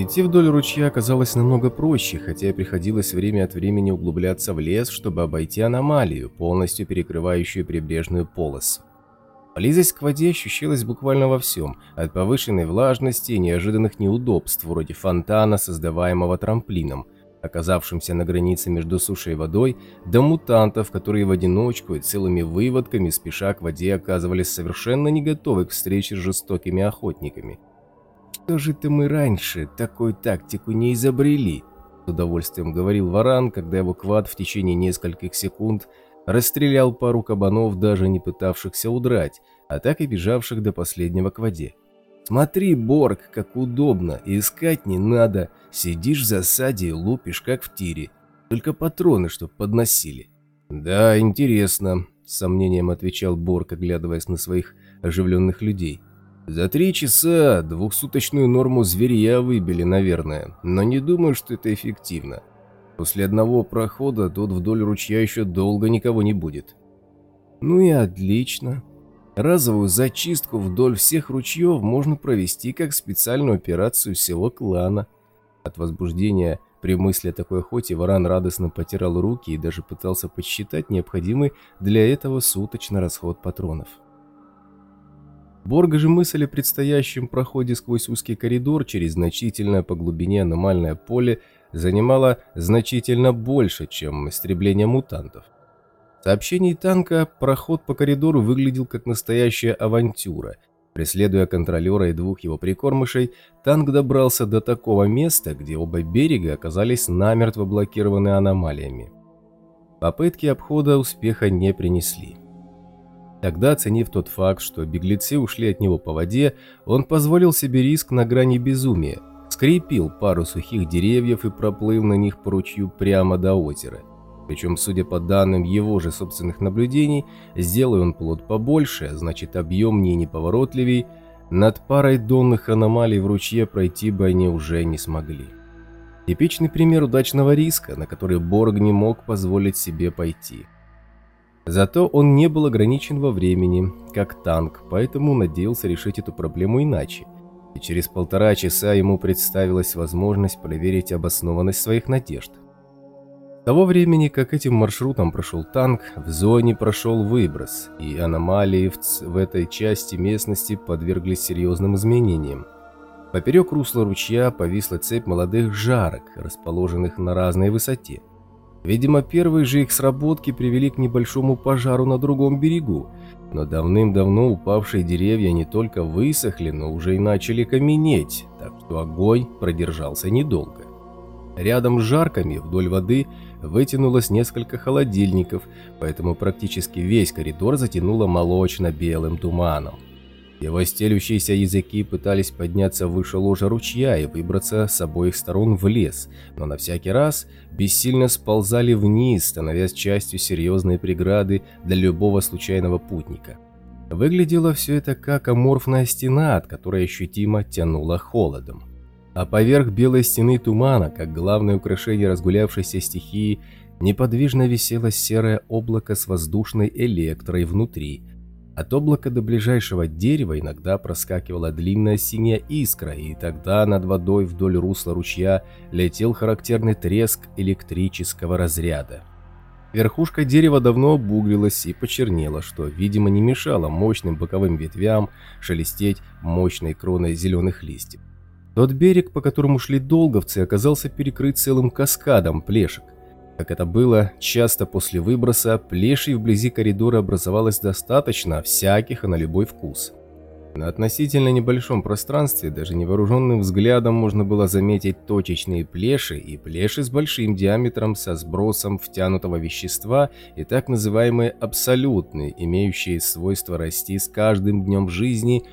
Идти вдоль ручья оказалось намного проще, хотя приходилось время от времени углубляться в лес, чтобы обойти аномалию, полностью перекрывающую прибрежную полосу. Близость к воде ощущалась буквально во всем, от повышенной влажности и неожиданных неудобств, вроде фонтана, создаваемого трамплином, оказавшимся на границе между сушей и водой, до мутантов, которые в одиночку и целыми выводками спеша к воде оказывались совершенно не готовы к встрече с жестокими охотниками. «Что же это мы раньше такую тактику не изобрели?» С удовольствием говорил Варан, когда его квад в течение нескольких секунд расстрелял пару кабанов, даже не пытавшихся удрать, а так и бежавших до последнего к воде. «Смотри, Борг, как удобно, искать не надо. Сидишь в засаде и лупишь, как в тире. Только патроны, чтоб подносили». «Да, интересно», — с сомнением отвечал Борг, оглядываясь на своих оживленных людей. За три часа двухсуточную норму зверья выбили, наверное, но не думаю, что это эффективно. После одного прохода тут вдоль ручья еще долго никого не будет. Ну и отлично. Разовую зачистку вдоль всех ручьев можно провести как специальную операцию всего клана. От возбуждения при мысли о такой охоте Варан радостно потирал руки и даже пытался подсчитать необходимый для этого суточный расход патронов. Борга же мысль о предстоящем проходе сквозь узкий коридор через значительное по глубине аномальное поле занимала значительно больше, чем истребление мутантов. В сообщении танка проход по коридору выглядел как настоящая авантюра. Преследуя контролера и двух его прикормышей, танк добрался до такого места, где оба берега оказались намертво блокированы аномалиями. Попытки обхода успеха не принесли. Тогда, оценив тот факт, что беглецы ушли от него по воде, он позволил себе риск на грани безумия, скрепил пару сухих деревьев и проплыл на них по ручью прямо до озера. Причем, судя по данным его же собственных наблюдений, сделай он плод побольше, значит объемнее и неповоротливей, над парой донных аномалий в ручье пройти бы они уже не смогли. Типичный пример удачного риска, на который Борг не мог позволить себе пойти – Зато он не был ограничен во времени, как танк, поэтому надеялся решить эту проблему иначе. И через полтора часа ему представилась возможность проверить обоснованность своих надежд. С того времени, как этим маршрутом прошел танк, в зоне прошел выброс, и аномалии в, в этой части местности подверглись серьезным изменениям. Поперек русла ручья повисла цепь молодых жарок, расположенных на разной высоте. Видимо, первые же их сработки привели к небольшому пожару на другом берегу, но давным-давно упавшие деревья не только высохли, но уже и начали каменеть, так что огонь продержался недолго. Рядом с жарками вдоль воды вытянулось несколько холодильников, поэтому практически весь коридор затянуло молочно-белым туманом. Его стелющиеся языки пытались подняться выше ложа ручья и выбраться с обоих сторон в лес, но на всякий раз бессильно сползали вниз, становясь частью серьезной преграды для любого случайного путника. Выглядело все это как аморфная стена, от которой ощутимо тянуло холодом. А поверх белой стены тумана, как главное украшение разгулявшейся стихии, неподвижно висело серое облако с воздушной электрой внутри – от облака до ближайшего дерева иногда проскакивала длинная синяя искра, и тогда над водой вдоль русла ручья летел характерный треск электрического разряда. Верхушка дерева давно обуглилась и почернела, что, видимо, не мешало мощным боковым ветвям шелестеть мощной кроной зеленых листьев. Тот берег, по которому шли долговцы, оказался перекрыт целым каскадом плешек. Как это было часто после выброса, плешей вблизи коридора образовалось достаточно всяких и на любой вкус. На относительно небольшом пространстве даже невооруженным взглядом можно было заметить точечные плеши и плеши с большим диаметром со сбросом втянутого вещества и так называемые абсолютные, имеющие свойство расти с каждым днем жизни,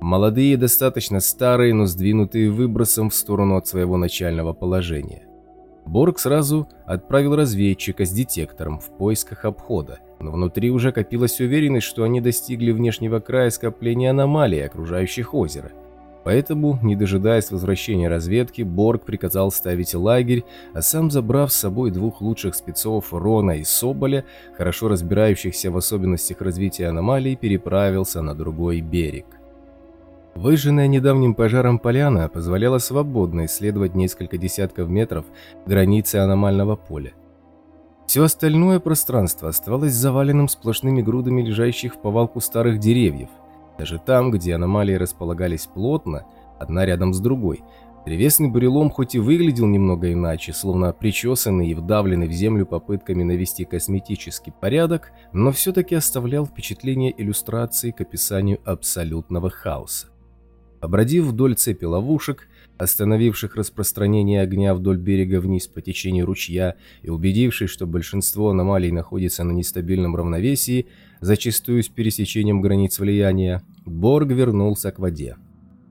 молодые достаточно старые, но сдвинутые выбросом в сторону от своего начального положения. Борг сразу отправил разведчика с детектором в поисках обхода, но внутри уже копилась уверенность, что они достигли внешнего края скопления аномалий, окружающих озеро. Поэтому, не дожидаясь возвращения разведки, Борг приказал ставить лагерь, а сам, забрав с собой двух лучших спецов Рона и Соболя, хорошо разбирающихся в особенностях развития аномалий, переправился на другой берег. Выжженная недавним пожаром поляна позволяла свободно исследовать несколько десятков метров границы аномального поля. Все остальное пространство оставалось заваленным сплошными грудами лежащих в повалку старых деревьев. Даже там, где аномалии располагались плотно, одна рядом с другой, древесный бурелом хоть и выглядел немного иначе, словно причесанный и вдавленный в землю попытками навести косметический порядок, но все-таки оставлял впечатление иллюстрации к описанию абсолютного хаоса. Обродив вдоль цепи ловушек, остановивших распространение огня вдоль берега вниз по течению ручья и убедившись, что большинство аномалий находится на нестабильном равновесии, зачастую с пересечением границ влияния, Борг вернулся к воде.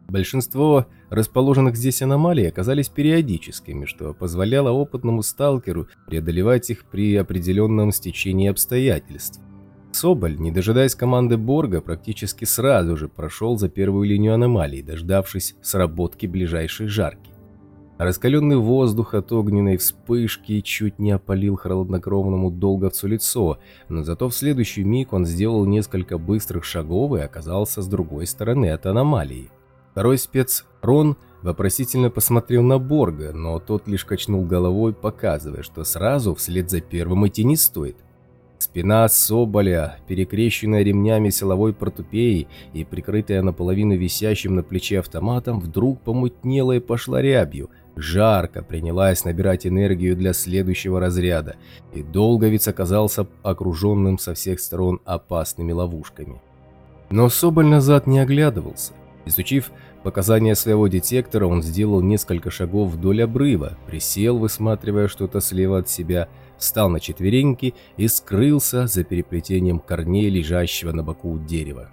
Большинство расположенных здесь аномалий оказались периодическими, что позволяло опытному сталкеру преодолевать их при определенном стечении обстоятельств. Соболь, не дожидаясь команды Борга, практически сразу же прошел за первую линию аномалий, дождавшись сработки ближайшей жарки. Раскаленный воздух от огненной вспышки чуть не опалил хладнокровному долговцу лицо, но зато в следующий миг он сделал несколько быстрых шагов и оказался с другой стороны от аномалии. Второй спец, Рон, вопросительно посмотрел на Борга, но тот лишь качнул головой, показывая, что сразу вслед за первым идти не стоит – Спина Соболя, перекрещенная ремнями силовой портупеи и прикрытая наполовину висящим на плече автоматом, вдруг помутнела и пошла рябью. Жарко принялась набирать энергию для следующего разряда, и Долговец оказался окруженным со всех сторон опасными ловушками. Но Соболь назад не оглядывался. Изучив показания своего детектора, он сделал несколько шагов вдоль обрыва, присел, высматривая что-то слева от себя – встал на четвереньки и скрылся за переплетением корней лежащего на боку дерева.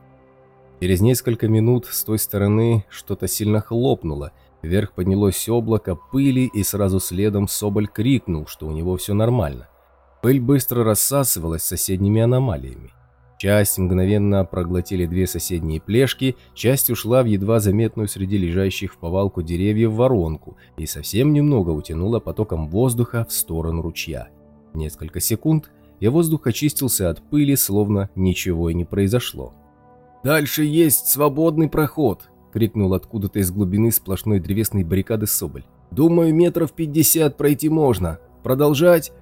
Через несколько минут с той стороны что-то сильно хлопнуло, вверх поднялось облако пыли и сразу следом Соболь крикнул, что у него все нормально. Пыль быстро рассасывалась соседними аномалиями. Часть мгновенно проглотили две соседние плешки, часть ушла в едва заметную среди лежащих в повалку деревьев воронку и совсем немного утянула потоком воздуха в сторону ручья. Несколько секунд, и воздух очистился от пыли, словно ничего и не произошло. «Дальше есть свободный проход!» — крикнул откуда-то из глубины сплошной древесной баррикады Соболь. «Думаю, метров пятьдесят пройти можно. Продолжать?»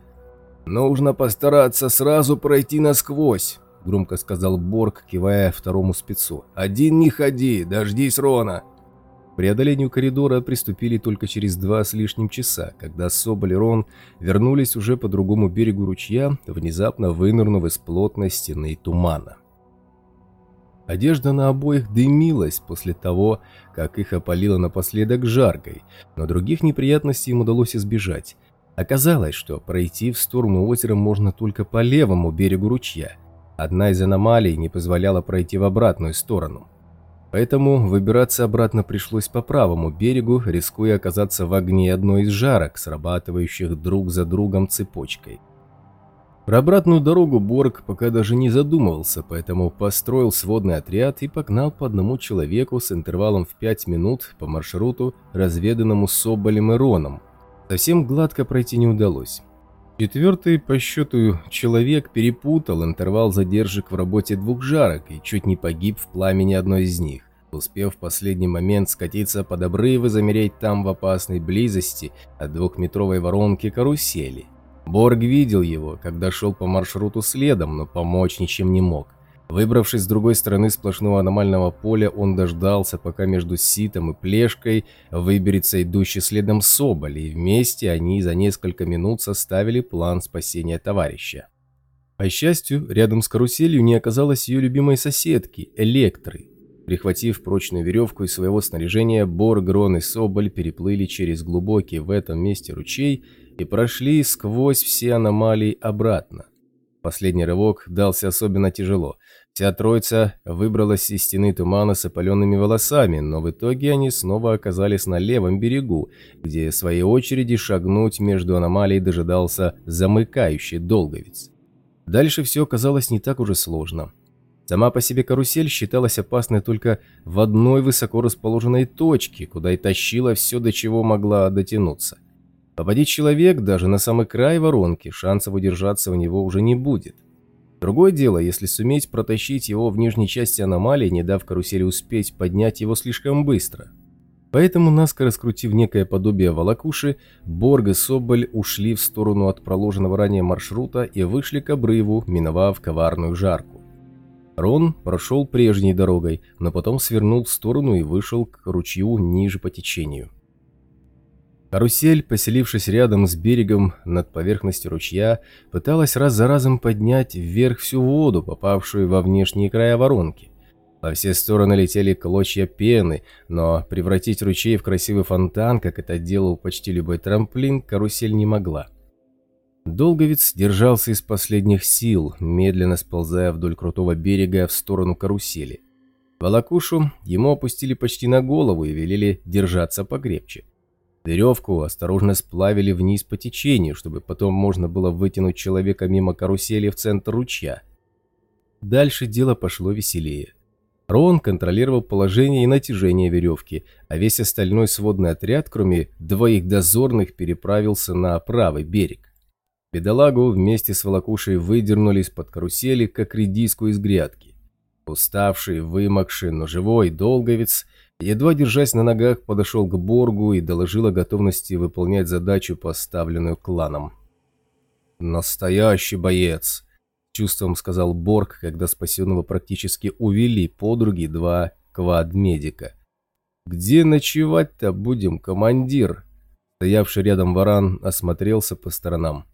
«Нужно постараться сразу пройти насквозь», — громко сказал Борг, кивая второму спецу. «Один не ходи, дождись Рона!» Преодолению коридора приступили только через два с лишним часа, когда Соболь и Рон вернулись уже по другому берегу ручья, внезапно вынырнув из плотной стены тумана. Одежда на обоих дымилась после того, как их опалило напоследок жаркой, но других неприятностей им удалось избежать. Оказалось, что пройти в сторону озера можно только по левому берегу ручья. Одна из аномалий не позволяла пройти в обратную сторону – Поэтому выбираться обратно пришлось по правому берегу, рискуя оказаться в огне одной из жарок, срабатывающих друг за другом цепочкой. Про обратную дорогу Борг пока даже не задумывался, поэтому построил сводный отряд и погнал по одному человеку с интервалом в 5 минут по маршруту, разведанному Соболем и Роном. Совсем гладко пройти не удалось. Четвертый по счету человек перепутал интервал задержек в работе двух жарок и чуть не погиб в пламени одной из них, успев в последний момент скатиться под обрыв и замереть там в опасной близости от двухметровой воронки карусели. Борг видел его, когда шел по маршруту следом, но помочь ничем не мог. Выбравшись с другой стороны сплошного аномального поля, он дождался, пока между ситом и плешкой выберется идущий следом Соболь, и вместе они за несколько минут составили план спасения товарища. По счастью, рядом с каруселью не оказалось ее любимой соседки, Электры. Прихватив прочную веревку из своего снаряжения, Бор, Грон и Соболь переплыли через глубокий в этом месте ручей и прошли сквозь все аномалии обратно. Последний рывок дался особенно тяжело. Вся троица выбралась из стены тумана с опаленными волосами, но в итоге они снова оказались на левом берегу, где в своей очереди шагнуть между аномалией дожидался замыкающий долговец. Дальше все оказалось не так уже сложно. Сама по себе карусель считалась опасной только в одной высоко расположенной точке, куда и тащила все, до чего могла дотянуться. Попади человек даже на самый край воронки, шансов удержаться у него уже не будет. Другое дело, если суметь протащить его в нижней части аномалии, не дав карусели успеть поднять его слишком быстро. Поэтому, наскоро скрутив некое подобие волокуши, Борг и Соболь ушли в сторону от проложенного ранее маршрута и вышли к обрыву, миновав коварную жарку. Рон прошел прежней дорогой, но потом свернул в сторону и вышел к ручью ниже по течению. Карусель, поселившись рядом с берегом над поверхностью ручья, пыталась раз за разом поднять вверх всю воду, попавшую во внешние края воронки. Во все стороны летели клочья пены, но превратить ручей в красивый фонтан, как это делал почти любой трамплин, карусель не могла. Долговец держался из последних сил, медленно сползая вдоль крутого берега в сторону карусели. Волокушу ему опустили почти на голову и велели держаться покрепче. Веревку осторожно сплавили вниз по течению, чтобы потом можно было вытянуть человека мимо карусели в центр ручья. Дальше дело пошло веселее. Рон контролировал положение и натяжение веревки, а весь остальной сводный отряд, кроме двоих дозорных, переправился на правый берег. Бедолагу вместе с волокушей выдернули из-под карусели, как редиску из грядки. Уставший, вымокший, но живой долговец, едва держась на ногах, подошел к Боргу и доложил о готовности выполнять задачу, поставленную кланом. «Настоящий боец!» чувством сказал Борг, когда спасенного практически увели подруги два квад-медика. «Где ночевать-то будем, командир?» Стоявший рядом варан осмотрелся по сторонам.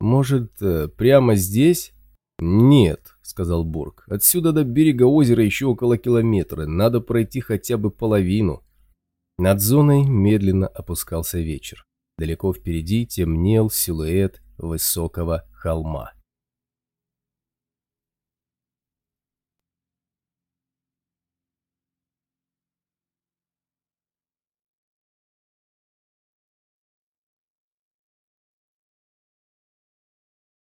«Может, э, прямо здесь?» «Нет», — сказал Борг. «Отсюда до берега озера еще около километра. Надо пройти хотя бы половину». Над зоной медленно опускался вечер. Далеко впереди темнел силуэт высокого холма.